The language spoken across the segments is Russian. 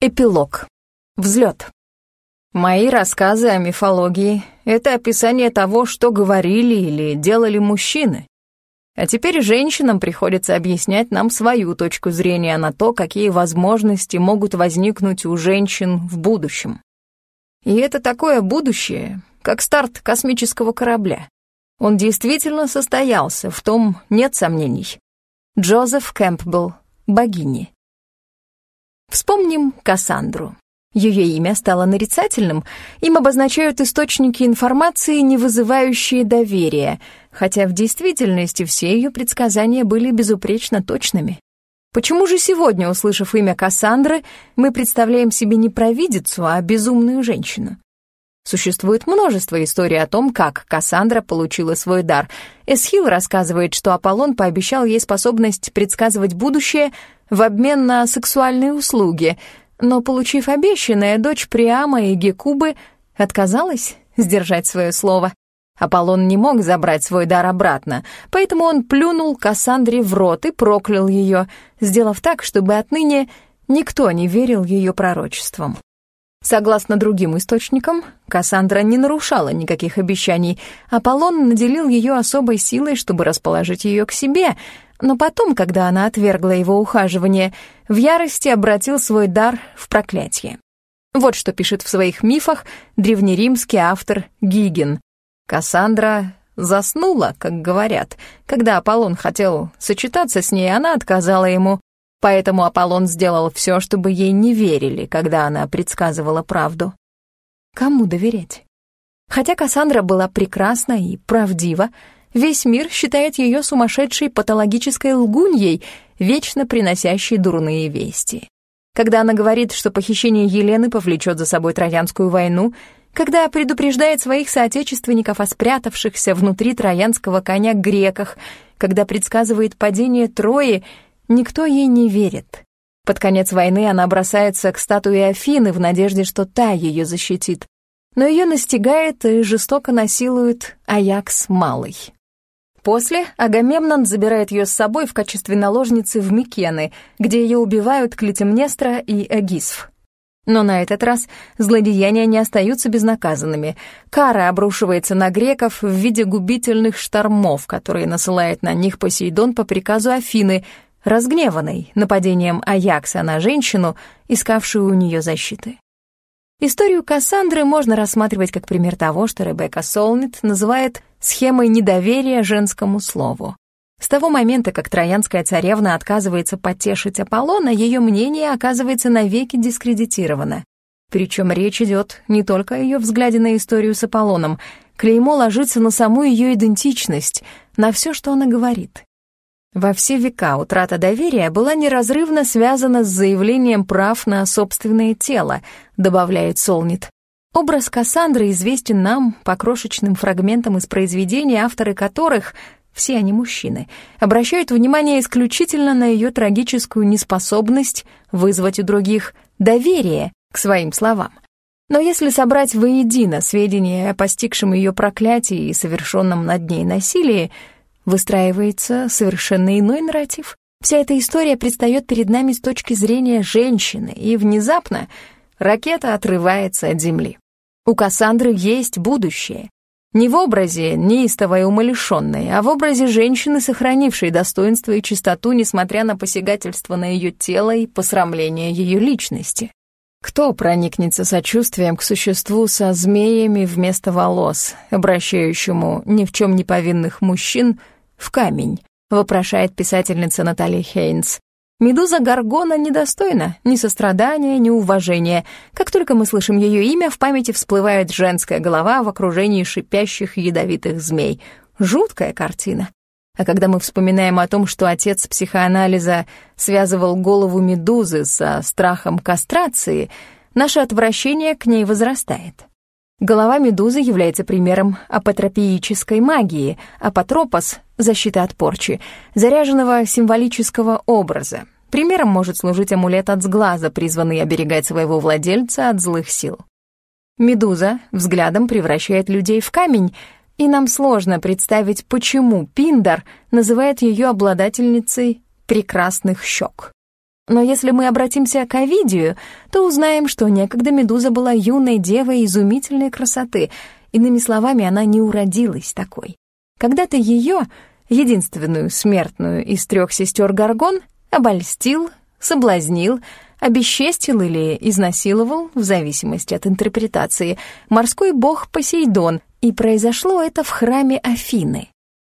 Эпилог. Взлет. Мои рассказы о мифологии — это описание того, что говорили или делали мужчины. А теперь женщинам приходится объяснять нам свою точку зрения на то, какие возможности могут возникнуть у женщин в будущем. И это такое будущее, как старт космического корабля. Он действительно состоялся, в том нет сомнений. Джозеф Кэмпбелл, богини. Вспомним Кассандру. Ее имя стало нарицательным, им обозначают источники информации, не вызывающие доверия, хотя в действительности все ее предсказания были безупречно точными. Почему же сегодня, услышав имя Кассандры, мы представляем себе не провидицу, а безумную женщину? Существует множество историй о том, как Кассандра получила свой дар. Эсхил рассказывает, что Аполлон пообещал ей способность предсказывать будущее в обмен на сексуальные услуги, но, получив обещанное, дочь Приама и Гекубы отказалась сдержать свое слово. Аполлон не мог забрать свой дар обратно, поэтому он плюнул Кассандре в рот и проклял ее, сделав так, чтобы отныне никто не верил ее пророчествам. Согласно другим источникам, Кассандра не нарушала никаких обещаний. Аполлон наделил ее особой силой, чтобы расположить ее к себе, но потом, когда она отвергла его ухаживание, в ярости обратил свой дар в проклятие. Вот что пишет в своих мифах древнеримский автор Гиген. Кассандра заснула, как говорят. Когда Аполлон хотел сочетаться с ней, она отказала ему. Поэтому Аполлон сделал все, чтобы ей не верили, когда она предсказывала правду. Кому доверять? Хотя Кассандра была прекрасна и правдива, весь мир считает ее сумасшедшей патологической лгуньей, вечно приносящей дурные вести. Когда она говорит, что похищение Елены повлечет за собой Троянскую войну, когда предупреждает своих соотечественников о спрятавшихся внутри троянского коня греках, когда предсказывает падение Трои — Никто ей не верит. Под конец войны она бросается к статуе Афины в надежде, что та ее защитит. Но ее настигает и жестоко насилует Аякс Малый. После Агамемнон забирает ее с собой в качестве наложницы в Микены, где ее убивают Клетимнестра и Эгисф. Но на этот раз злодеяния не остаются безнаказанными. Кара обрушивается на греков в виде губительных штормов, которые насылает на них Посейдон по приказу Афины — разгневанной нападением Аякса на женщину, искавшую у нее защиты. Историю Кассандры можно рассматривать как пример того, что Ребекка Солнит называет схемой недоверия женскому слову. С того момента, как троянская царевна отказывается потешить Аполлона, ее мнение оказывается навеки дискредитировано. Причем речь идет не только о ее взгляде на историю с Аполлоном, клеймо ложится на саму ее идентичность, на все, что она говорит. Во все века утрата доверия была неразрывно связана с заявлением прав на собственное тело, добавляет Солнит. Образ Кассандры известен нам по крошечным фрагментам из произведений, авторы которых, все они мужчины, обращают внимание исключительно на ее трагическую неспособность вызвать у других доверие к своим словам. Но если собрать воедино сведения о постигшем ее проклятии и совершенном над ней насилии, выстраивается совершенно иной нарратив. Вся эта история предстает перед нами с точки зрения женщины, и внезапно ракета отрывается от Земли. У Кассандры есть будущее. Не в образе неистовой умалишенной, а в образе женщины, сохранившей достоинство и чистоту, несмотря на посягательство на ее тело и посрамление ее личности. Кто проникнется сочувствием к существу со змеями вместо волос, обращающему ни в чем не повинных мужчин в камень», — вопрошает писательница Наталья Хейнс. Медуза Гаргона недостойна ни сострадания, ни уважения. Как только мы слышим ее имя, в памяти всплывает женская голова в окружении шипящих ядовитых змей. Жуткая картина. А когда мы вспоминаем о том, что отец психоанализа связывал голову медузы со страхом кастрации, наше отвращение к ней возрастает. Голова медузы является примером апотропиической магии, апотропос — защита от порчи, заряженного символического образа. Примером может служить амулет от сглаза, призванный оберегать своего владельца от злых сил. Медуза взглядом превращает людей в камень, и нам сложно представить, почему Пиндар называет ее обладательницей прекрасных щек. Но если мы обратимся к Овидию, то узнаем, что некогда Медуза была юной девой изумительной красоты. Иными словами, она не уродилась такой. Когда-то ее, единственную смертную из трех сестер Гаргон, обольстил, соблазнил, обесчестил или изнасиловал, в зависимости от интерпретации, морской бог Посейдон, и произошло это в храме Афины.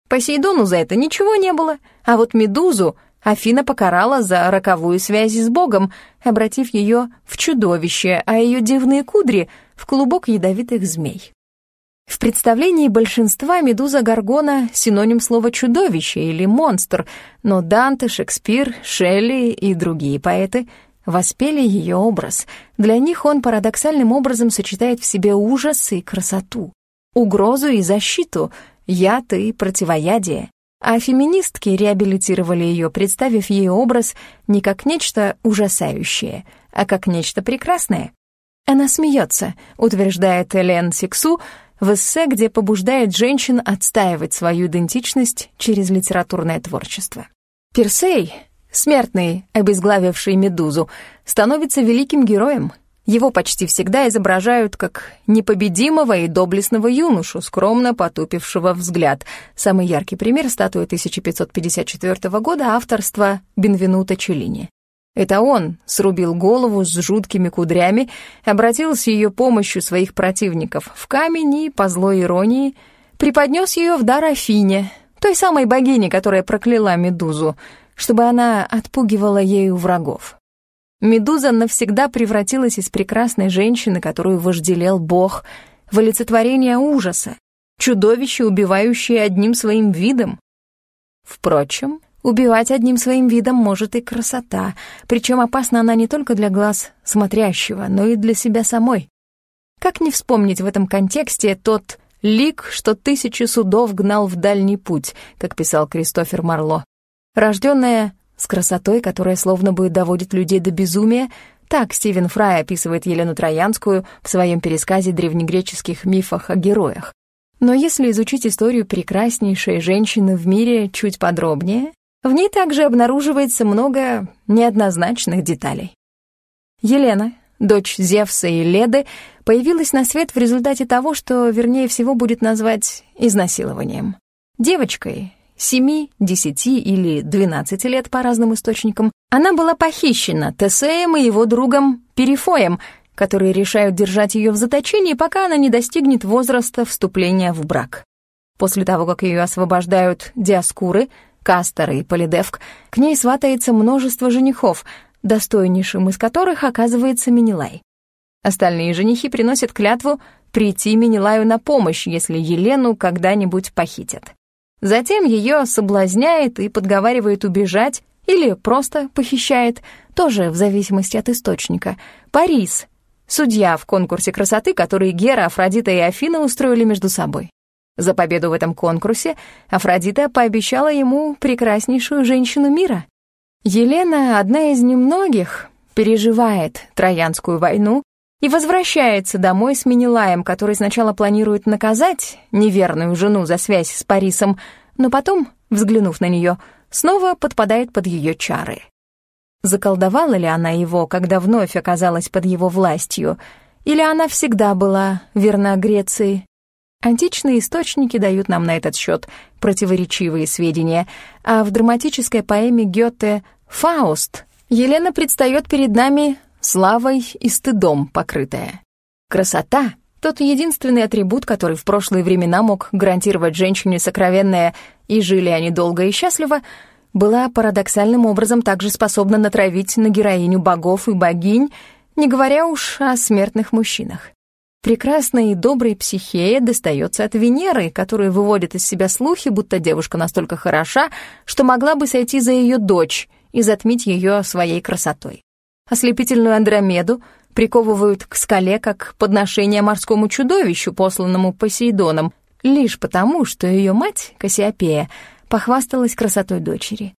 Посейдону за это ничего не было, а вот Медузу Афина покарала за роковую связь с богом, обратив ее в чудовище, а ее дивные кудри — в клубок ядовитых змей. В представлении большинства медуза Гаргона — синоним слова «чудовище» или «монстр», но Данте, Шекспир, Шелли и другие поэты воспели ее образ. Для них он парадоксальным образом сочетает в себе ужас и красоту, угрозу и защиту, яд и противоядие. А феминистки реабилитировали ее, представив ей образ не как нечто ужасающее, а как нечто прекрасное. Она смеется, утверждает Элен Сиксу, в эссе, где побуждает женщин отстаивать свою идентичность через литературное творчество. Персей, смертный, обезглавивший Медузу, становится великим героем. Его почти всегда изображают как непобедимого и доблестного юношу, скромно потупившего взгляд. Самый яркий пример — статуя 1554 года авторства Бенвенута Челлини. Это он срубил голову с жуткими кудрями, обратил с ее помощью своих противников в камень и, по злой иронии, преподнес ее в дар Афине, той самой богине, которая прокляла Медузу, чтобы она отпугивала ею врагов. Медуза навсегда превратилась из прекрасной женщины, которую вожделел бог, в олицетворение ужаса, чудовище, убивающее одним своим видом. Впрочем, Убивать одним своим видом может и красота, причем опасна она не только для глаз смотрящего, но и для себя самой. Как не вспомнить в этом контексте тот лик, что тысячи судов гнал в дальний путь, как писал Кристофер Марло. Рожденная с красотой, которая словно бы доводит людей до безумия, так Стивен Фрай описывает Елену Троянскую в своем пересказе древнегреческих мифах о героях. Но если изучить историю прекраснейшей женщины в мире чуть подробнее, в ней также обнаруживается много неоднозначных деталей. Елена, дочь Зевса и Леды, появилась на свет в результате того, что, вернее всего, будет назвать изнасилованием. Девочкой, семи, десяти или двенадцати лет по разным источникам, она была похищена Тесеем и его другом Перифоем, которые решают держать ее в заточении, пока она не достигнет возраста вступления в брак. После того, как ее освобождают Диаскуры — Кастер и Полидевк, к ней сватается множество женихов, достойнейшим из которых оказывается Минилай. Остальные женихи приносят клятву прийти Минилаю на помощь, если Елену когда-нибудь похитят. Затем ее соблазняет и подговаривает убежать или просто похищает, тоже в зависимости от источника, Парис, судья в конкурсе красоты, который Гера, Афродита и Афина устроили между собой. За победу в этом конкурсе Афродита пообещала ему прекраснейшую женщину мира. Елена, одна из немногих, переживает Троянскую войну и возвращается домой с Менелаем, который сначала планирует наказать неверную жену за связь с Парисом, но потом, взглянув на нее, снова подпадает под ее чары. Заколдовала ли она его, когда вновь оказалась под его властью, или она всегда была верна Греции? Античные источники дают нам на этот счет противоречивые сведения, а в драматической поэме Гёте «Фауст» Елена предстает перед нами славой и стыдом покрытая. Красота — тот единственный атрибут, который в прошлые времена мог гарантировать женщине сокровенное «и жили они долго и счастливо», была парадоксальным образом также способна натравить на героиню богов и богинь, не говоря уж о смертных мужчинах. Прекрасной и доброй психее достается от Венеры, которая выводит из себя слухи, будто девушка настолько хороша, что могла бы сойти за ее дочь и затмить ее своей красотой. Ослепительную Андромеду приковывают к скале как подношение морскому чудовищу, посланному Посейдоном, лишь потому, что ее мать, Кассиопея, похвасталась красотой дочери.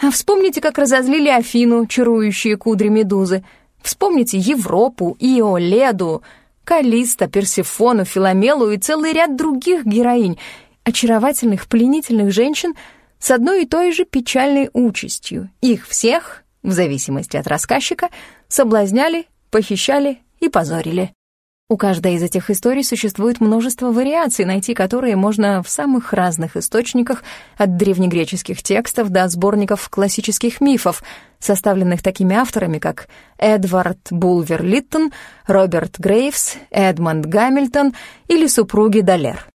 А вспомните, как разозлили Афину, чарующие кудри медузы. Вспомните Европу, Ио, Леду — Калиста, Персифону, Филомелу и целый ряд других героинь, очаровательных, пленительных женщин с одной и той же печальной участью. Их всех в зависимости от рассказчика, соблазняли, похищали и позорили. У каждой из этих историй существует множество вариаций, найти которые можно в самых разных источниках, от древнегреческих текстов до сборников классических мифов, составленных такими авторами, как Эдвард Булвер Литтон, Роберт Грейвс, Эдмонд Гамильтон или супруги Далер.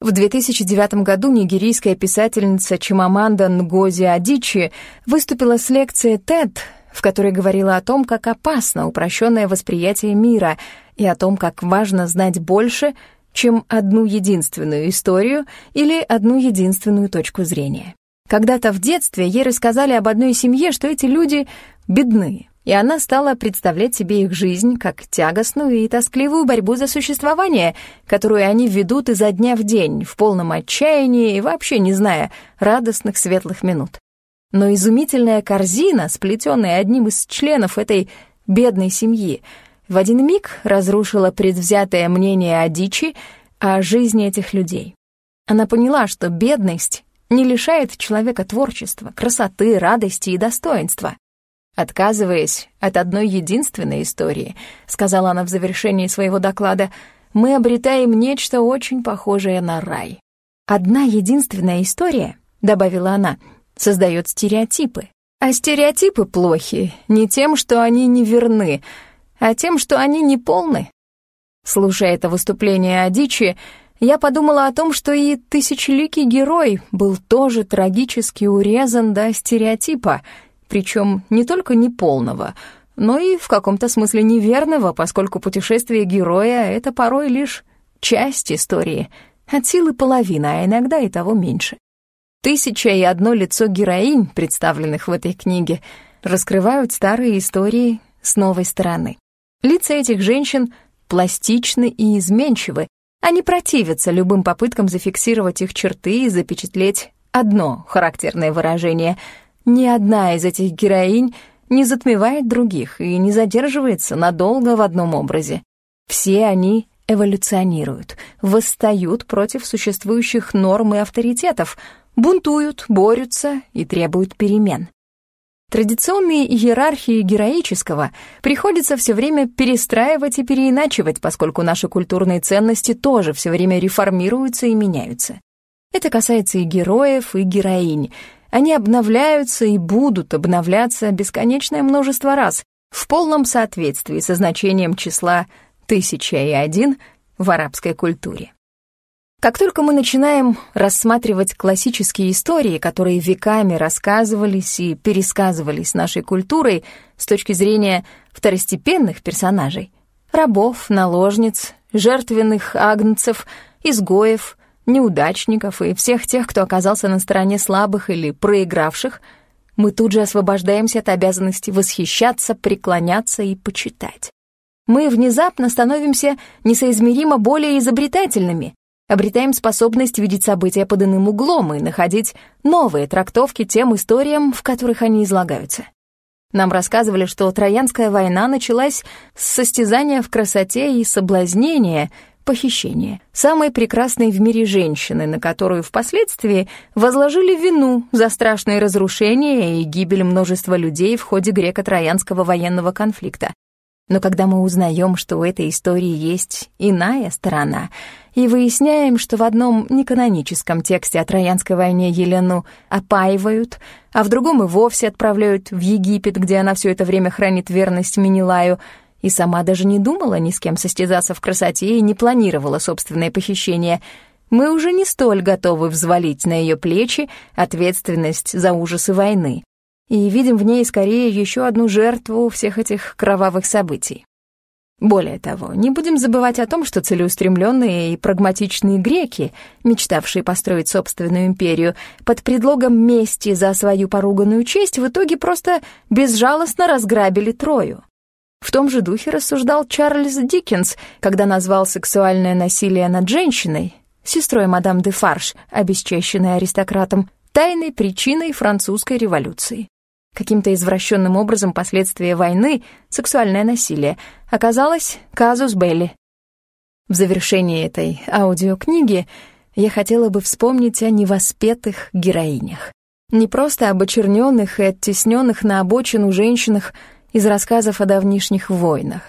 В 2009 году нигерийская писательница Чимаманда Нгози Адичи выступила с лекцией TED, в которой говорила о том, как опасно упрощенное восприятие мира и о том, как важно знать больше, чем одну единственную историю или одну единственную точку зрения. Когда-то в детстве ей рассказали об одной семье, что эти люди бедны, и она стала представлять себе их жизнь как тягостную и тоскливую борьбу за существование, которую они ведут изо дня в день, в полном отчаянии и вообще не зная радостных светлых минут. Но изумительная корзина, сплетенная одним из членов этой бедной семьи, в один миг разрушила предвзятое мнение о дичи, о жизни этих людей. Она поняла, что бедность не лишает человека творчества, красоты, радости и достоинства. Отказываясь от одной единственной истории, сказала она в завершении своего доклада, мы обретаем нечто очень похожее на рай. Одна единственная история, добавила она, — создает стереотипы. А стереотипы плохи не тем, что они не верны, а тем, что они не полны. Слушая это выступление о дичи, я подумала о том, что и тысячеликий герой был тоже трагически урезан до стереотипа, причем не только неполного, но и в каком-то смысле неверного, поскольку путешествие героя — это порой лишь часть истории, от силы половина, а иногда и того меньше. Тысяча и одно лицо героинь, представленных в этой книге, раскрывают старые истории с новой стороны. Лица этих женщин пластичны и изменчивы, они противятся любым попыткам зафиксировать их черты и запечатлеть одно характерное выражение. Ни одна из этих героинь не затмевает других и не задерживается надолго в одном образе. Все они эволюционируют, восстают против существующих норм и авторитетов — бунтуют, борются и требуют перемен. Традиционные иерархии героического приходится все время перестраивать и переиначивать, поскольку наши культурные ценности тоже все время реформируются и меняются. Это касается и героев, и героинь. Они обновляются и будут обновляться бесконечное множество раз в полном соответствии со значением числа «тысяча и один» в арабской культуре. Как только мы начинаем рассматривать классические истории, которые веками рассказывались и пересказывались нашей культурой с точки зрения второстепенных персонажей — рабов, наложниц, жертвенных агнцев, изгоев, неудачников и всех тех, кто оказался на стороне слабых или проигравших — мы тут же освобождаемся от обязанности восхищаться, преклоняться и почитать. Мы внезапно становимся несоизмеримо более изобретательными, обретаем способность видеть события под иным углом и находить новые трактовки тем историям, в которых они излагаются. Нам рассказывали, что Троянская война началась с состязания в красоте и соблазнения, похищения, самой прекрасной в мире женщины, на которую впоследствии возложили вину за страшные разрушения и гибель множества людей в ходе греко-троянского военного конфликта. Но когда мы узнаем, что у этой истории есть иная сторона, и выясняем, что в одном неканоническом тексте о Троянской войне Елену опаивают, а в другом и вовсе отправляют в Египет, где она все это время хранит верность Минилаю, и сама даже не думала ни с кем состязаться в красоте и не планировала собственное похищение, мы уже не столь готовы взвалить на ее плечи ответственность за ужасы войны и видим в ней скорее еще одну жертву всех этих кровавых событий. Более того, не будем забывать о том, что целеустремленные и прагматичные греки, мечтавшие построить собственную империю, под предлогом мести за свою поруганную честь в итоге просто безжалостно разграбили Трою. В том же духе рассуждал Чарльз Диккенс, когда назвал сексуальное насилие над женщиной, сестрой мадам де Фарш, обесчещенной аристократом, тайной причиной французской революции. Каким-то извращенным образом последствия войны, сексуальное насилие, оказалось казус Белли. В завершении этой аудиокниги я хотела бы вспомнить о невоспетых героинях. Не просто об очерненных и оттесненных на обочину женщинах из рассказов о давнишних войнах,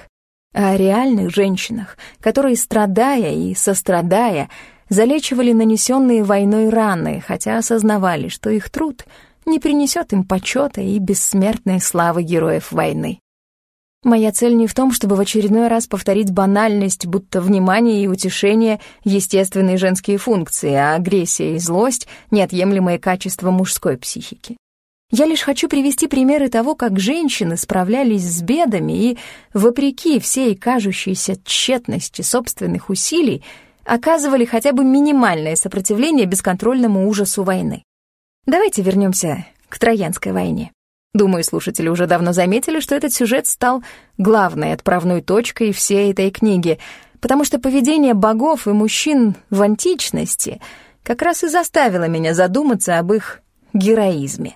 а о реальных женщинах, которые, страдая и сострадая, залечивали нанесенные войной раны, хотя осознавали, что их труд не принесет им почета и бессмертной славы героев войны. Моя цель не в том, чтобы в очередной раз повторить банальность, будто внимание и утешение — естественные женские функции, а агрессия и злость — неотъемлемые качества мужской психики. Я лишь хочу привести примеры того, как женщины справлялись с бедами и, вопреки всей кажущейся тщетности собственных усилий, оказывали хотя бы минимальное сопротивление бесконтрольному ужасу войны. Давайте вернемся к Троянской войне. Думаю, слушатели уже давно заметили, что этот сюжет стал главной отправной точкой всей этой книги, потому что поведение богов и мужчин в античности как раз и заставило меня задуматься об их героизме.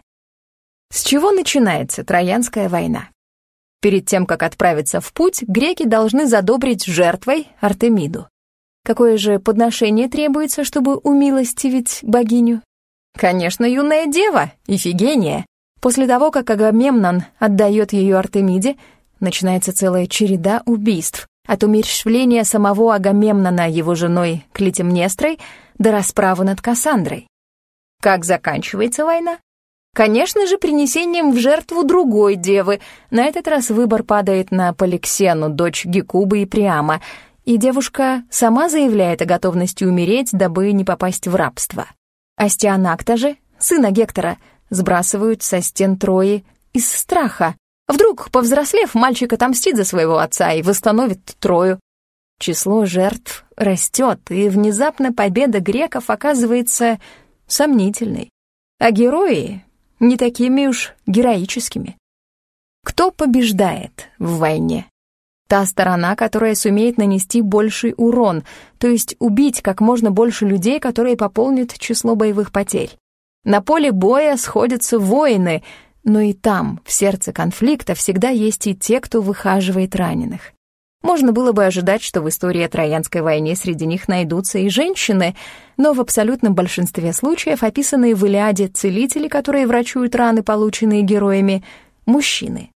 С чего начинается Троянская война? Перед тем, как отправиться в путь, греки должны задобрить жертвой Артемиду. Какое же подношение требуется, чтобы умилостивить богиню? Конечно, юная дева, Ифигения. После того, как Агамемнон отдает ее Артемиде, начинается целая череда убийств. От умерщвления самого Агамемнона его женой Клитемнестрой до расправы над Кассандрой. Как заканчивается война? Конечно же, принесением в жертву другой девы. На этот раз выбор падает на Поликсену, дочь Гекубы и Приама, и девушка сама заявляет о готовности умереть, дабы не попасть в рабство. Астианакта же, сына Гектора, сбрасывают со стен Трои из страха. Вдруг, повзрослев, мальчик отомстит за своего отца и восстановит Трою. Число жертв растет, и внезапно победа греков оказывается сомнительной. А герои не такими уж героическими. Кто побеждает в войне? Та сторона, которая сумеет нанести больший урон, то есть убить как можно больше людей, которые пополнят число боевых потерь. На поле боя сходятся воины, но и там, в сердце конфликта, всегда есть и те, кто выхаживает раненых. Можно было бы ожидать, что в истории Троянской войне среди них найдутся и женщины, но в абсолютном большинстве случаев описанные в Илиаде целители, которые врачуют раны, полученные героями, мужчины.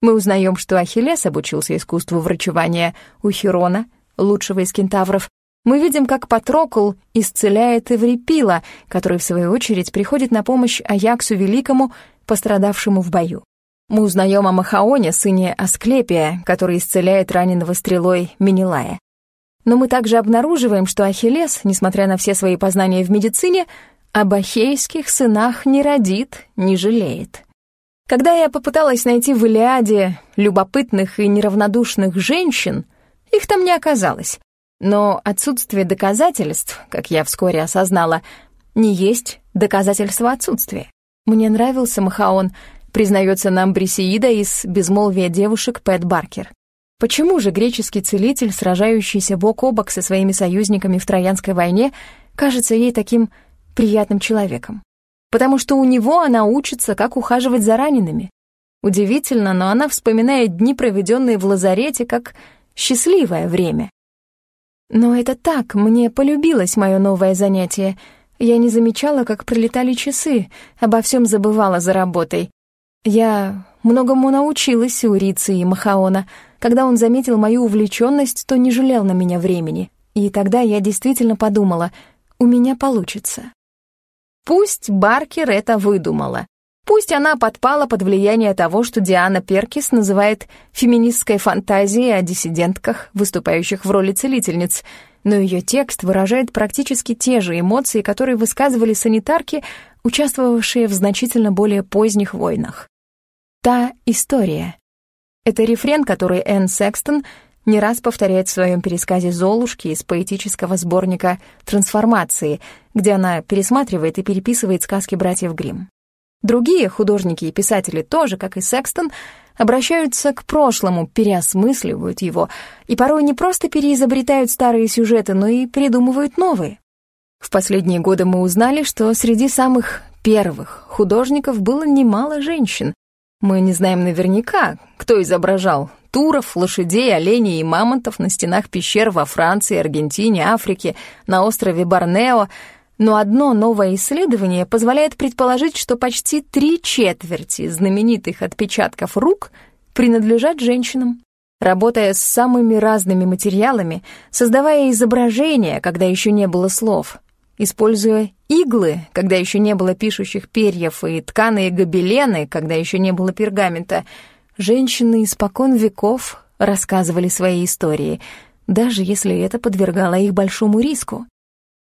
Мы узнаем, что Ахиллес обучился искусству врачевания у Хирона, лучшего из кентавров. Мы видим, как Патрокл исцеляет Эврипила, который, в свою очередь, приходит на помощь Аяксу Великому, пострадавшему в бою. Мы узнаем о Махаоне, сыне Асклепия, который исцеляет раненого стрелой Менелая. Но мы также обнаруживаем, что Ахиллес, несмотря на все свои познания в медицине, об ахейских сынах не родит, не жалеет. Когда я попыталась найти в Илиаде любопытных и неравнодушных женщин, их там не оказалось. Но отсутствие доказательств, как я вскоре осознала, не есть доказательство отсутствия. Мне нравился Махаон, признается нам Брисеида из «Безмолвия девушек» Пэт Баркер. Почему же греческий целитель, сражающийся бок о бок со своими союзниками в Троянской войне, кажется ей таким приятным человеком? потому что у него она учится, как ухаживать за ранеными. Удивительно, но она вспоминает дни, проведенные в лазарете, как счастливое время. Но это так, мне полюбилось мое новое занятие. Я не замечала, как пролетали часы, обо всем забывала за работой. Я многому научилась у Рицы и Махаона. Когда он заметил мою увлеченность, то не жалел на меня времени. И тогда я действительно подумала, у меня получится. Пусть Баркер это выдумала. Пусть она подпала под влияние того, что Диана Перкис называет феминистской фантазией о диссидентках, выступающих в роли целительниц, но ее текст выражает практически те же эмоции, которые высказывали санитарки, участвовавшие в значительно более поздних войнах. Та история. Это рефрен, который Энн Секстон не раз повторяет в своем пересказе «Золушки» из поэтического сборника «Трансформации», где она пересматривает и переписывает сказки братьев Гримм. Другие художники и писатели тоже, как и Секстон, обращаются к прошлому, переосмысливают его и порой не просто переизобретают старые сюжеты, но и придумывают новые. В последние годы мы узнали, что среди самых первых художников было немало женщин. Мы не знаем наверняка, кто изображал туров, лошадей, оленей и мамонтов на стенах пещер во Франции, Аргентине, Африке, на острове Борнео, Но одно новое исследование позволяет предположить, что почти три четверти знаменитых отпечатков рук принадлежат женщинам. Работая с самыми разными материалами, создавая изображения, когда еще не было слов, используя иглы, когда еще не было пишущих перьев, и тканые гобелены, когда еще не было пергамента, женщины испокон веков рассказывали свои истории, даже если это подвергало их большому риску.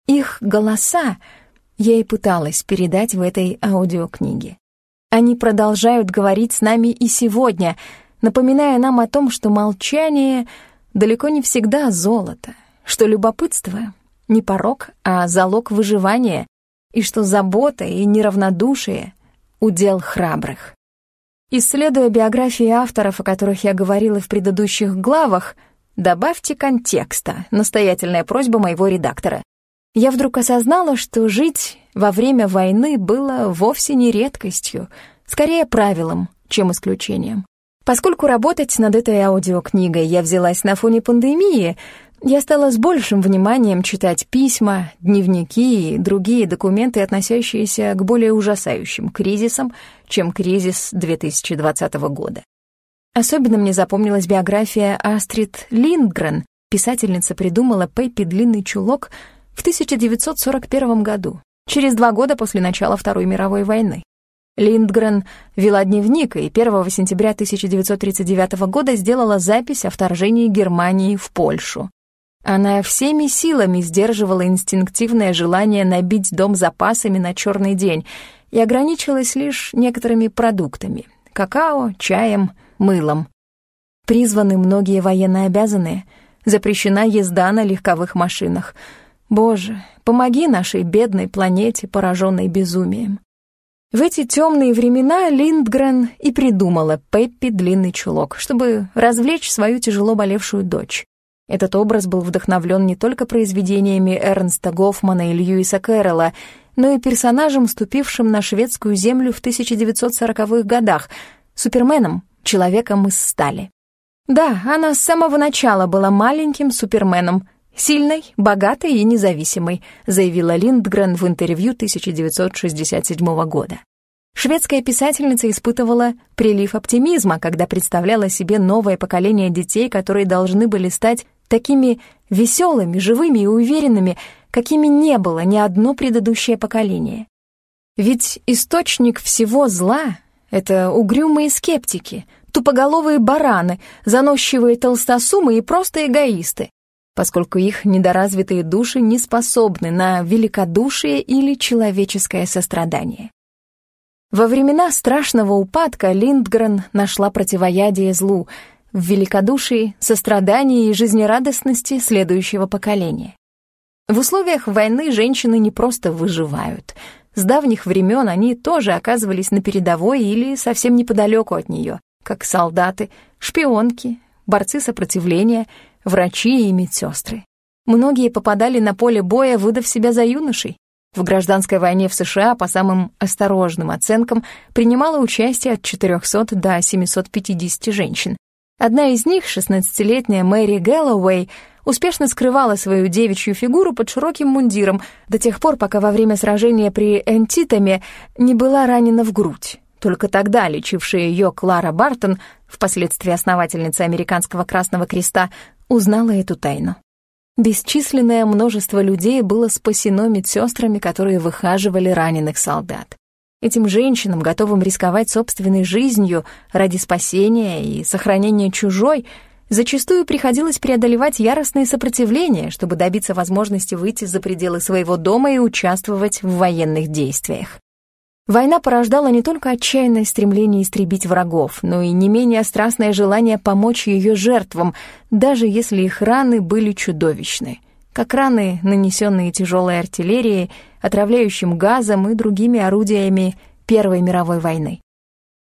Их голоса я и пыталась передать в этой аудиокниге. Они продолжают говорить с нами и сегодня, напоминая нам о том, что молчание далеко не всегда золото, что любопытство — не порог, а залог выживания, и что забота и неравнодушие — удел храбрых. Исследуя биографии авторов, о которых я говорила в предыдущих главах, добавьте контекста, настоятельная просьба моего редактора. Я вдруг осознала, что жить во время войны было вовсе не редкостью, скорее правилом, чем исключением. Поскольку работать над этой аудиокнигой я взялась на фоне пандемии, я стала с большим вниманием читать письма, дневники и другие документы, относящиеся к более ужасающим кризисам, чем кризис 2020 года. Особенно мне запомнилась биография Астрид Линдгрен. Писательница придумала Пеппи длинный чулок в 1941 году, через два года после начала Второй мировой войны. Линдгрен вела дневник и 1 сентября 1939 года сделала запись о вторжении Германии в Польшу. Она всеми силами сдерживала инстинктивное желание набить дом запасами на черный день и ограничилась лишь некоторыми продуктами — какао, чаем, мылом. Призваны многие военнообязанные, запрещена езда на легковых машинах. Боже, помоги нашей бедной планете, пораженной безумием. В эти темные времена Линдгрен и придумала Пеппи длинный чулок, чтобы развлечь свою тяжело болевшую дочь. Этот образ был вдохновлен не только произведениями Эрнста Гофмана и Льюиса Кэрролла, но и персонажем, ступившим на шведскую землю в 1940-х годах, Суперменом, человеком из стали. Да, она с самого начала была маленьким Суперменом, сильной, богатой и независимой, заявила Линдгрен в интервью 1967 года. Шведская писательница испытывала прилив оптимизма, когда представляла себе новое поколение детей, которые должны были стать такими веселыми, живыми и уверенными, какими не было ни одно предыдущее поколение. Ведь источник всего зла — это угрюмые скептики, тупоголовые бараны, заносчивые толстосумы и просто эгоисты, поскольку их недоразвитые души не способны на великодушие или человеческое сострадание. Во времена страшного упадка Линдгрен нашла противоядие злу — в великодушии, сострадании и жизнерадостности следующего поколения. В условиях войны женщины не просто выживают. С давних времен они тоже оказывались на передовой или совсем неподалеку от нее, как солдаты, шпионки, борцы сопротивления, врачи и медсестры. Многие попадали на поле боя, выдав себя за юношей. В гражданской войне в США, по самым осторожным оценкам, принимало участие от 400 до 750 женщин, Одна из них, 16-летняя Мэри Гэллоуэй, успешно скрывала свою девичью фигуру под широким мундиром до тех пор, пока во время сражения при Энтитаме не была ранена в грудь. Только тогда лечившая ее Клара Бартон, впоследствии основательница Американского Красного Креста, узнала эту тайну. Бесчисленное множество людей было спасено медсестрами, которые выхаживали раненых солдат. Этим женщинам, готовым рисковать собственной жизнью ради спасения и сохранения чужой, зачастую приходилось преодолевать яростные сопротивления, чтобы добиться возможности выйти за пределы своего дома и участвовать в военных действиях. Война порождала не только отчаянное стремление истребить врагов, но и не менее страстное желание помочь ее жертвам, даже если их раны были чудовищны — как раны, нанесенные тяжелой артиллерией, отравляющим газом и другими орудиями Первой мировой войны.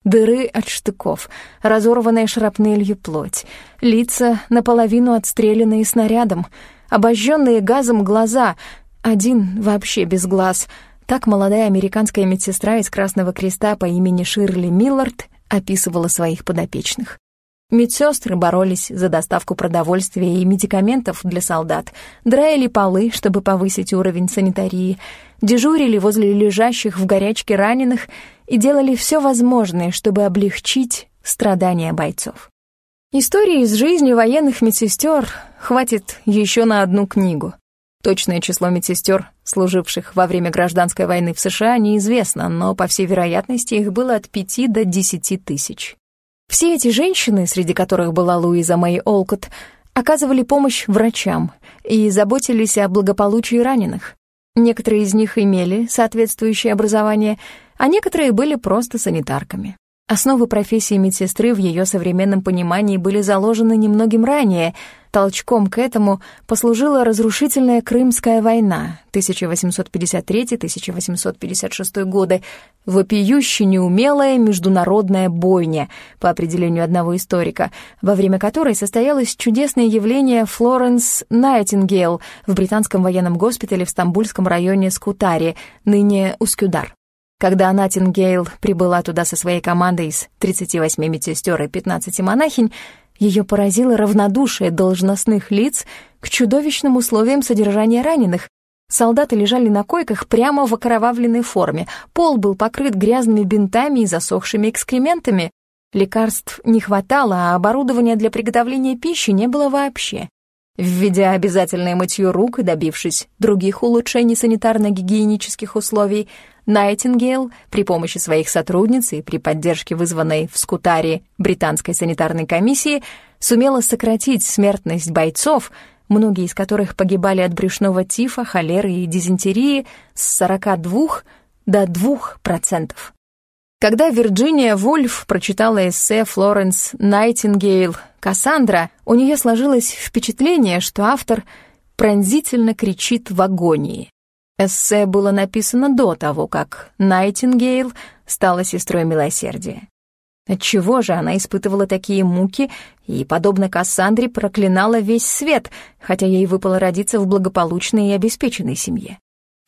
Дыры от штыков, разорванная шрапнелью плоть, лица наполовину отстрелянные снарядом, обожженные газом глаза, один вообще без глаз. Так молодая американская медсестра из Красного Креста по имени Ширли Миллард описывала своих подопечных. Медсестры боролись за доставку продовольствия и медикаментов для солдат, драили полы, чтобы повысить уровень санитарии, дежурили возле лежащих в горячке раненых и делали все возможное, чтобы облегчить страдания бойцов. Истории из жизни военных медсестер хватит еще на одну книгу. Точное число медсестер, служивших во время гражданской войны в США, неизвестно, но, по всей вероятности, их было от 5 до 10 тысяч. Все эти женщины, среди которых была Луиза Мэй Олкот, оказывали помощь врачам и заботились о благополучии раненых. Некоторые из них имели соответствующее образование, а некоторые были просто санитарками. Основы профессии медсестры в ее современном понимании были заложены немногим ранее. Толчком к этому послужила разрушительная Крымская война 1853-1856 годы, вопиюще неумелая международная бойня, по определению одного историка, во время которой состоялось чудесное явление Флоренс Найтингейл в британском военном госпитале в стамбульском районе Скутари, ныне Ускюдар. Когда Натингейл прибыла туда со своей командой из 38 медсестер и 15 монахинь, ее поразило равнодушие должностных лиц к чудовищным условиям содержания раненых. Солдаты лежали на койках прямо в окровавленной форме, пол был покрыт грязными бинтами и засохшими экскрементами. Лекарств не хватало, а оборудования для приготовления пищи не было вообще. Введя обязательное мытье рук и добившись других улучшений санитарно-гигиенических условий, Найтингейл при помощи своих сотрудниц и при поддержке вызванной в Скутаре британской санитарной комиссии сумела сократить смертность бойцов, многие из которых погибали от брюшного тифа, холеры и дизентерии, с 42 до 2%. Когда Вирджиния Вульф прочитала эссе Флоренс Найтингейл «Кассандра», у нее сложилось впечатление, что автор пронзительно кричит в агонии. Эссе было написано до того, как Найтингейл стала сестрой милосердия. Отчего же она испытывала такие муки и, подобно Кассандре, проклинала весь свет, хотя ей выпало родиться в благополучной и обеспеченной семье?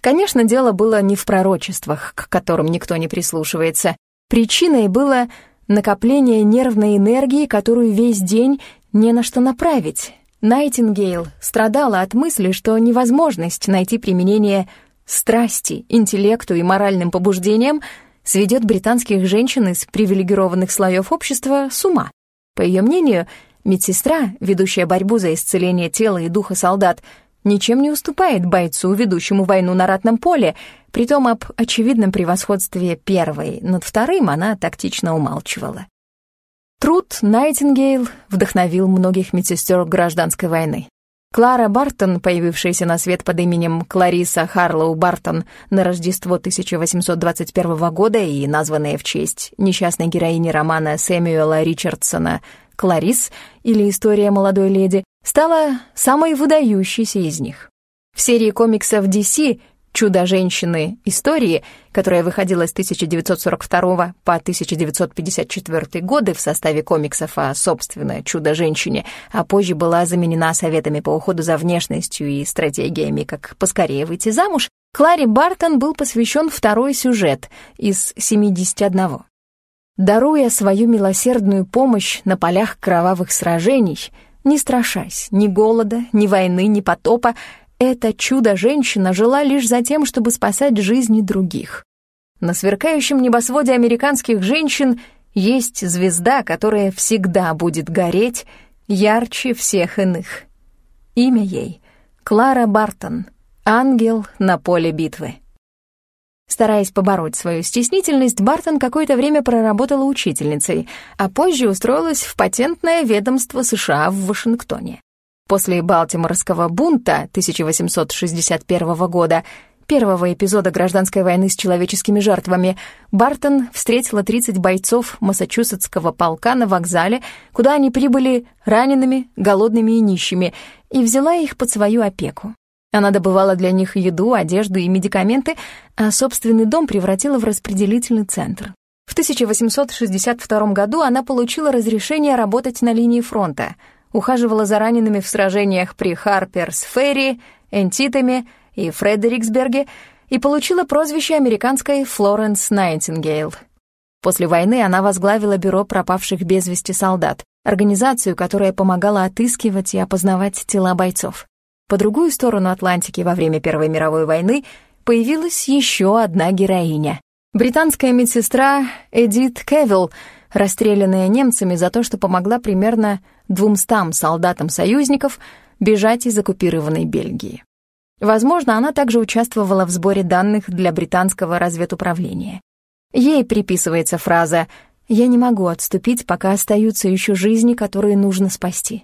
Конечно, дело было не в пророчествах, к которым никто не прислушивается. Причиной было накопление нервной энергии, которую весь день не на что направить. Найтингейл страдала от мысли, что невозможность найти применение страсти, интеллекту и моральным побуждениям сведет британских женщин из привилегированных слоев общества с ума. По ее мнению, медсестра, ведущая борьбу за исцеление тела и духа солдат, ничем не уступает бойцу, ведущему войну на ратном поле, притом об очевидном превосходстве первой над вторым она тактично умалчивала. Труд Найтингейл вдохновил многих медсестер гражданской войны. Клара Бартон, появившаяся на свет под именем Клариса Харлоу Бартон на Рождество 1821 года и названная в честь несчастной героини романа Сэмюэла Ричардсона «Кларис» или «История молодой леди», стала самой выдающейся из них. В серии комиксов DC «Чудо-женщины. Истории», которая выходила с 1942 по 1954 годы в составе комиксов о, собственно, «Чудо-женщине», а позже была заменена советами по уходу за внешностью и стратегиями, как поскорее выйти замуж, Кларе Бартон был посвящен второй сюжет из 71. Даруя свою милосердную помощь на полях кровавых сражений, не страшась ни голода, ни войны, ни потопа, эта чудо-женщина жила лишь за тем, чтобы спасать жизни других. На сверкающем небосводе американских женщин есть звезда, которая всегда будет гореть ярче всех иных. Имя ей — Клара Бартон, ангел на поле битвы. Стараясь побороть свою стеснительность, Бартон какое-то время проработала учительницей, а позже устроилась в патентное ведомство США в Вашингтоне. После Балтиморского бунта 1861 года, первого эпизода гражданской войны с человеческими жертвами, Бартон встретила 30 бойцов Массачусетского полка на вокзале, куда они прибыли ранеными, голодными и нищими, и взяла их под свою опеку. Она добывала для них еду, одежду и медикаменты, а собственный дом превратила в распределительный центр. В 1862 году она получила разрешение работать на линии фронта — ухаживала за ранеными в сражениях при Харперс-Ферри, Энтитами и Фредериксберге и получила прозвище американской Флоренс Найтингейл. После войны она возглавила бюро пропавших без вести солдат, организацию, которая помогала отыскивать и опознавать тела бойцов. По другую сторону Атлантики во время Первой мировой войны появилась еще одна героиня. Британская медсестра Эдит Кевилл, расстрелянная немцами за то, что помогла примерно двумстам солдатам союзников бежать из оккупированной Бельгии. Возможно, она также участвовала в сборе данных для британского разведуправления. Ей приписывается фраза «Я не могу отступить, пока остаются еще жизни, которые нужно спасти».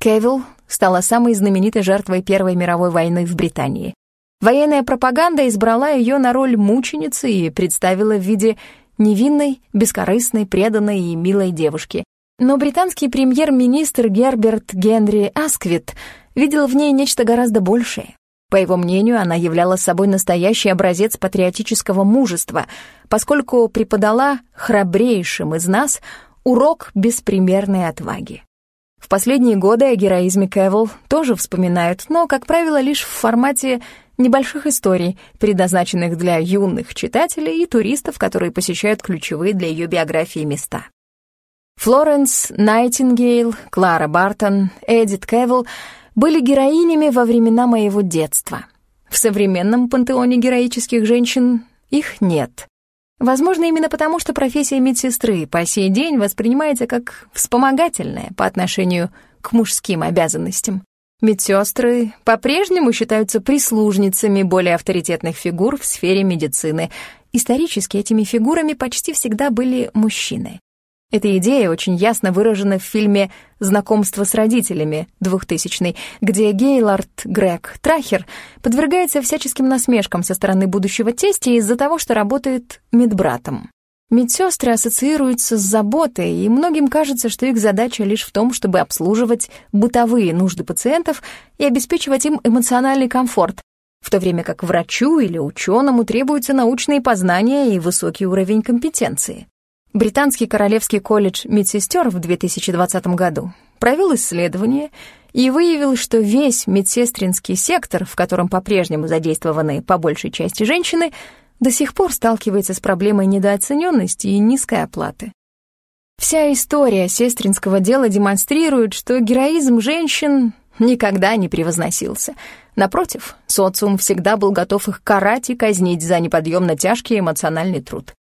Кевилл стала самой знаменитой жертвой Первой мировой войны в Британии. Военная пропаганда избрала ее на роль мученицы и представила в виде невинной, бескорыстной, преданной и милой девушки. Но британский премьер-министр Герберт Генри Асквит видел в ней нечто гораздо большее. По его мнению, она являла собой настоящий образец патриотического мужества, поскольку преподала храбрейшим из нас урок беспримерной отваги. В последние годы о героизме Кевилл тоже вспоминают, но, как правило, лишь в формате небольших историй, предназначенных для юных читателей и туристов, которые посещают ключевые для ее биографии места. Флоренс Найтингейл, Клара Бартон, Эдит Кевилл были героинями во времена моего детства. В современном пантеоне героических женщин их нет. Возможно, именно потому, что профессия медсестры по сей день воспринимается как вспомогательная по отношению к мужским обязанностям. Медсестры по-прежнему считаются прислужницами более авторитетных фигур в сфере медицины. Исторически этими фигурами почти всегда были мужчины. Эта идея очень ясно выражена в фильме «Знакомство с родителями» 2000 где Гейлард Грег Трахер подвергается всяческим насмешкам со стороны будущего тестя из-за того, что работает медбратом. Медсестры ассоциируются с заботой, и многим кажется, что их задача лишь в том, чтобы обслуживать бытовые нужды пациентов и обеспечивать им эмоциональный комфорт, в то время как врачу или ученому требуются научные познания и высокий уровень компетенции. Британский Королевский колледж медсестер в 2020 году провел исследование и выявил, что весь медсестринский сектор, в котором по-прежнему задействованы по большей части женщины, до сих пор сталкивается с проблемой недооцененности и низкой оплаты. Вся история сестринского дела демонстрирует, что героизм женщин никогда не превозносился. Напротив, социум всегда был готов их карать и казнить за неподъемно тяжкий эмоциональный труд.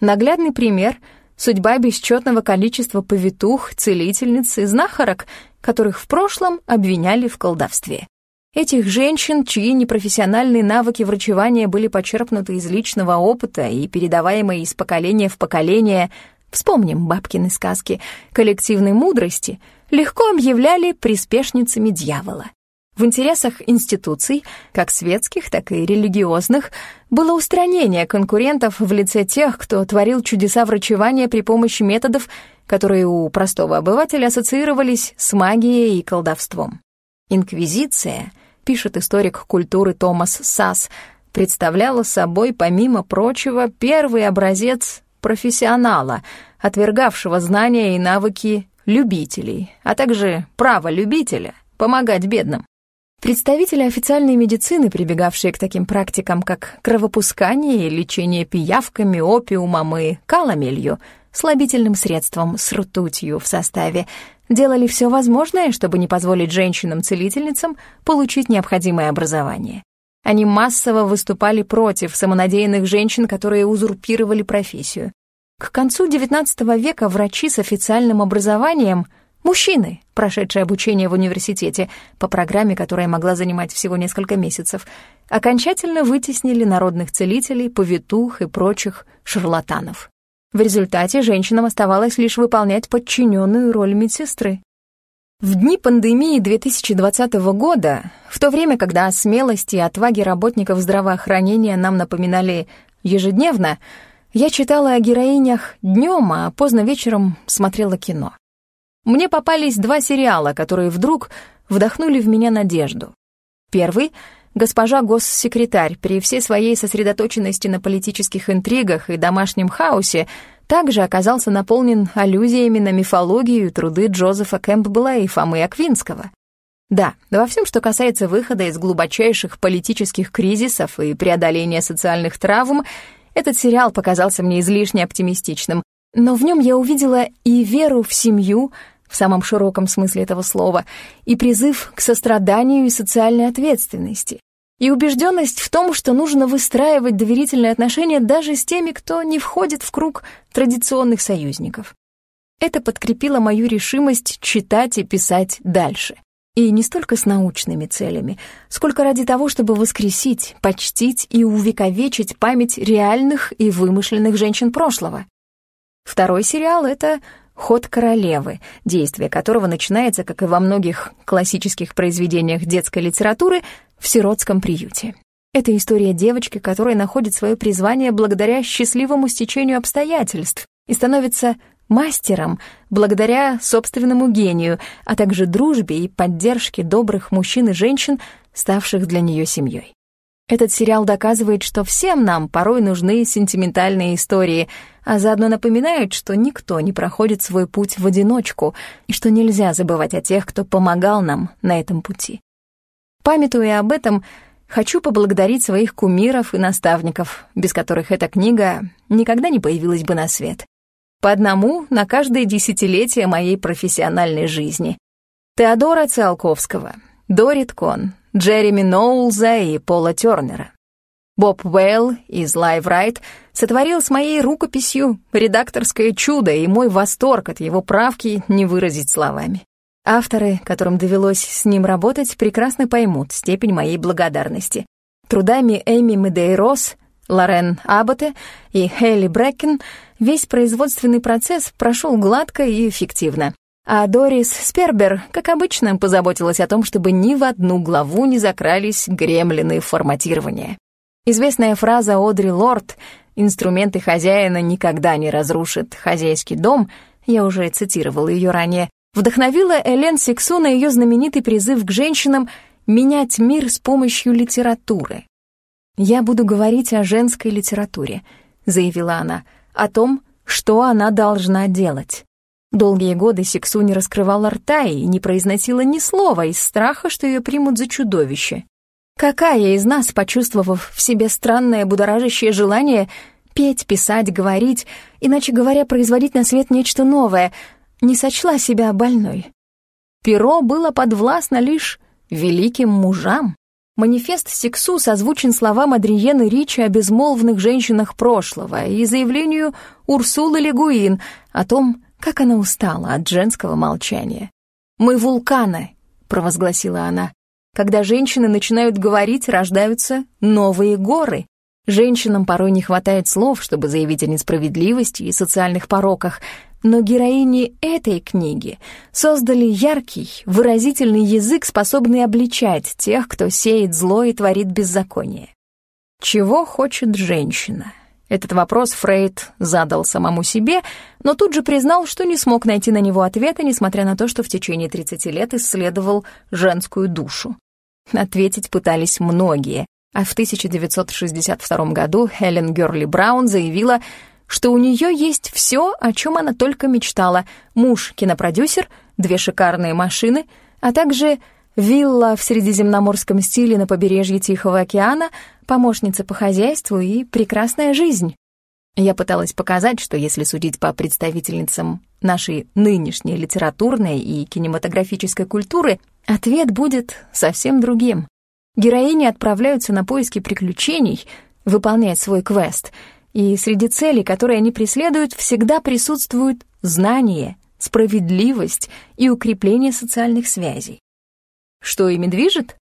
Наглядный пример — судьба бесчетного количества повитух, целительниц и знахарок, которых в прошлом обвиняли в колдовстве. Этих женщин, чьи непрофессиональные навыки врачевания были почерпнуты из личного опыта и передаваемые из поколения в поколение, вспомним бабкины сказки, коллективной мудрости, легко объявляли приспешницами дьявола. В интересах институций, как светских, так и религиозных, было устранение конкурентов в лице тех, кто творил чудеса врачевания при помощи методов, которые у простого обывателя ассоциировались с магией и колдовством. Инквизиция, пишет историк культуры Томас Сасс, представляла собой, помимо прочего, первый образец профессионала, отвергавшего знания и навыки любителей, а также право любителя помогать бедным. Представители официальной медицины, прибегавшие к таким практикам, как кровопускание и лечение пиявками, опиумом и каламелью, слабительным средством с ртутью в составе, делали все возможное, чтобы не позволить женщинам-целительницам получить необходимое образование. Они массово выступали против самонадеянных женщин, которые узурпировали профессию. К концу XIX века врачи с официальным образованием — Мужчины, прошедшие обучение в университете по программе, которая могла занимать всего несколько месяцев, окончательно вытеснили народных целителей, повитух и прочих шарлатанов. В результате женщинам оставалось лишь выполнять подчиненную роль медсестры. В дни пандемии 2020 года, в то время, когда о смелости и отваге работников здравоохранения нам напоминали ежедневно, я читала о героинях днем, а поздно вечером смотрела кино мне попались два сериала, которые вдруг вдохнули в меня надежду. Первый — госпожа госсекретарь при всей своей сосредоточенности на политических интригах и домашнем хаосе также оказался наполнен аллюзиями на мифологию и труды Джозефа Кэмпбелла и Фомы Аквинского. Да, во всем, что касается выхода из глубочайших политических кризисов и преодоления социальных травм, этот сериал показался мне излишне оптимистичным, но в нем я увидела и веру в семью, в самом широком смысле этого слова, и призыв к состраданию и социальной ответственности, и убежденность в том, что нужно выстраивать доверительные отношения даже с теми, кто не входит в круг традиционных союзников. Это подкрепило мою решимость читать и писать дальше. И не столько с научными целями, сколько ради того, чтобы воскресить, почтить и увековечить память реальных и вымышленных женщин прошлого. Второй сериал — это «Ход королевы», действие которого начинается, как и во многих классических произведениях детской литературы, в сиротском приюте. Это история девочки, которая находит свое призвание благодаря счастливому стечению обстоятельств и становится мастером благодаря собственному гению, а также дружбе и поддержке добрых мужчин и женщин, ставших для нее семьей. Этот сериал доказывает, что всем нам порой нужны сентиментальные истории, а заодно напоминает, что никто не проходит свой путь в одиночку и что нельзя забывать о тех, кто помогал нам на этом пути. Памятуя об этом, хочу поблагодарить своих кумиров и наставников, без которых эта книга никогда не появилась бы на свет. По одному на каждое десятилетие моей профессиональной жизни. Теодора Циолковского, Дорит Кон, Джереми Ноулза и Пола Тёрнера. Боб Уэлл из Live Right сотворил с моей рукописью редакторское чудо, и мой восторг от его правки не выразить словами. Авторы, которым довелось с ним работать, прекрасно поймут степень моей благодарности. Трудами Эми Медейрос — Лорен Абботе и Хейли Брэккен весь производственный процесс прошел гладко и эффективно. А Дорис Спербер, как обычно, позаботилась о том, чтобы ни в одну главу не закрались гремлины форматирования. Известная фраза Одри Лорд «Инструменты хозяина никогда не разрушат хозяйский дом», я уже цитировала ее ранее, вдохновила Элен Сексу на ее знаменитый призыв к женщинам менять мир с помощью литературы. «Я буду говорить о женской литературе», — заявила она, «о том, что она должна делать». Долгие годы Сексу не раскрывала рта и не произносила ни слова из страха, что ее примут за чудовище. Какая из нас, почувствовав в себе странное будоражащее желание петь, писать, говорить, иначе говоря, производить на свет нечто новое, не сочла себя больной? Перо было подвластно лишь великим мужам. Манифест Сексу созвучен словам Адриены Ричи о безмолвных женщинах прошлого и заявлению Урсулы Легуин о том, как она устала от женского молчания. «Мы вулканы», — провозгласила она. «Когда женщины начинают говорить, рождаются новые горы. Женщинам порой не хватает слов, чтобы заявить о несправедливости и социальных пороках, но героини этой книги создали яркий, выразительный язык, способный обличать тех, кто сеет зло и творит беззаконие. Чего хочет женщина? Этот вопрос Фрейд задал самому себе, но тут же признал, что не смог найти на него ответа, несмотря на то, что в течение 30 лет исследовал женскую душу. Ответить пытались многие, а в 1962 году Хелен Герли Браун заявила, что у нее есть все, о чем она только мечтала. Муж — кинопродюсер, две шикарные машины, а также вилла в средиземноморском стиле на побережье Тихого океана, помощница по хозяйству и прекрасная жизнь. Я пыталась показать, что если судить по представительницам нашей нынешней литературной и кинематографической культуры, ответ будет совсем другим. Героини отправляются на поиски приключений, выполнять свой квест — и среди целей, которые они преследуют, всегда присутствуют знание, справедливость и укрепление социальных связей. Что ими движет?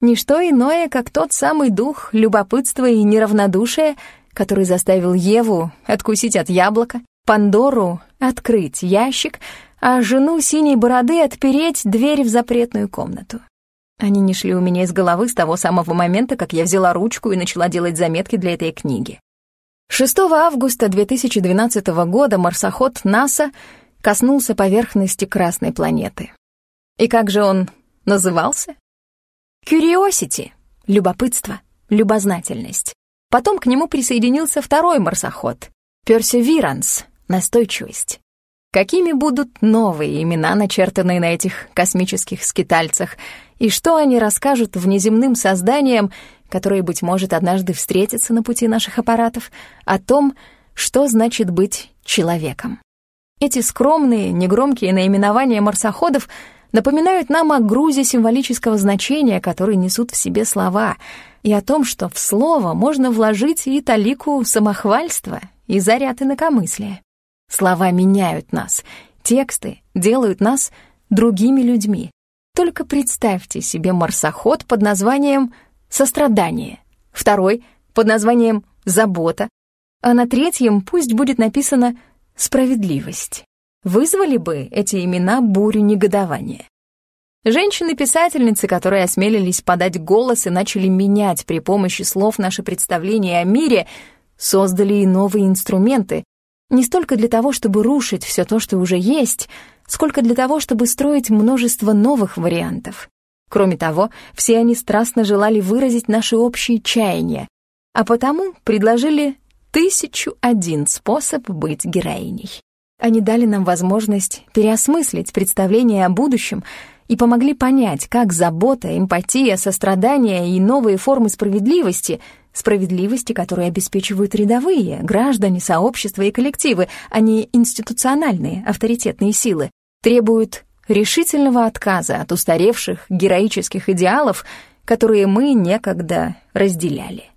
Ничто иное, как тот самый дух любопытства и неравнодушия, который заставил Еву откусить от яблока, Пандору открыть ящик, а жену синей бороды отпереть дверь в запретную комнату. Они не шли у меня из головы с того самого момента, как я взяла ручку и начала делать заметки для этой книги. 6 августа 2012 года марсоход НАСА коснулся поверхности Красной планеты. И как же он назывался? Curiosity — любопытство, любознательность. Потом к нему присоединился второй марсоход — Perseverance — настойчивость. Какими будут новые имена, начертанные на этих космических скитальцах, и что они расскажут внеземным созданиям, которые, быть может, однажды встретятся на пути наших аппаратов, о том, что значит быть человеком. Эти скромные, негромкие наименования марсоходов напоминают нам о грузе символического значения, который несут в себе слова, и о том, что в слово можно вложить и талику самохвальства, и заряд инакомыслия. Слова меняют нас, тексты делают нас другими людьми. Только представьте себе марсоход под названием «Сострадание», второй — под названием «Забота», а на третьем пусть будет написано «Справедливость». Вызвали бы эти имена бурю негодования. Женщины-писательницы, которые осмелились подать голос и начали менять при помощи слов наши представления о мире, создали и новые инструменты, не столько для того, чтобы рушить все то, что уже есть, сколько для того, чтобы строить множество новых вариантов. Кроме того, все они страстно желали выразить наши общие чаяния, а потому предложили тысячу один способ быть героиней. Они дали нам возможность переосмыслить представление о будущем и помогли понять, как забота, эмпатия, сострадание и новые формы справедливости, справедливости, которые обеспечивают рядовые, граждане, сообщества и коллективы, а не институциональные, авторитетные силы, требуют решительного отказа от устаревших героических идеалов, которые мы некогда разделяли.